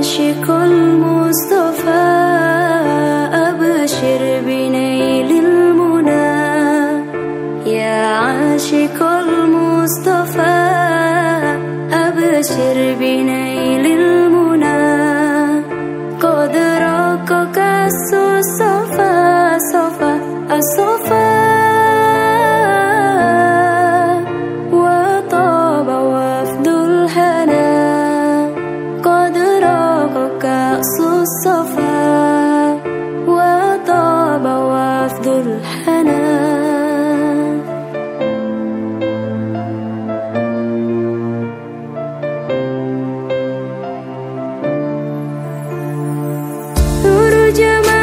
عاشق المصطفى أبشر بنيل المنى. يا عاشق المصطفى أبشر بنيل المنى. قد راقك الصفا صفا الصفا. sana. Seluruh jemaah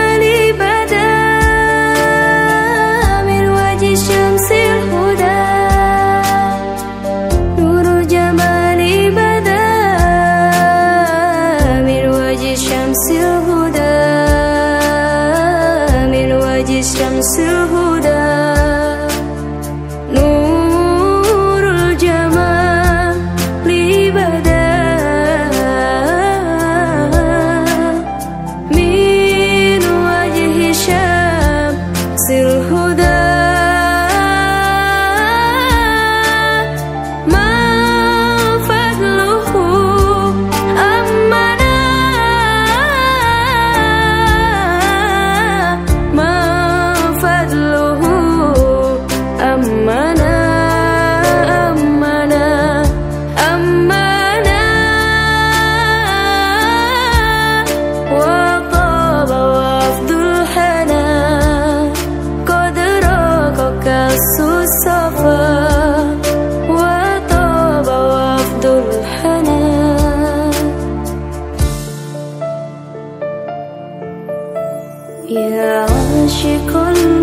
Yeah, she syukurlah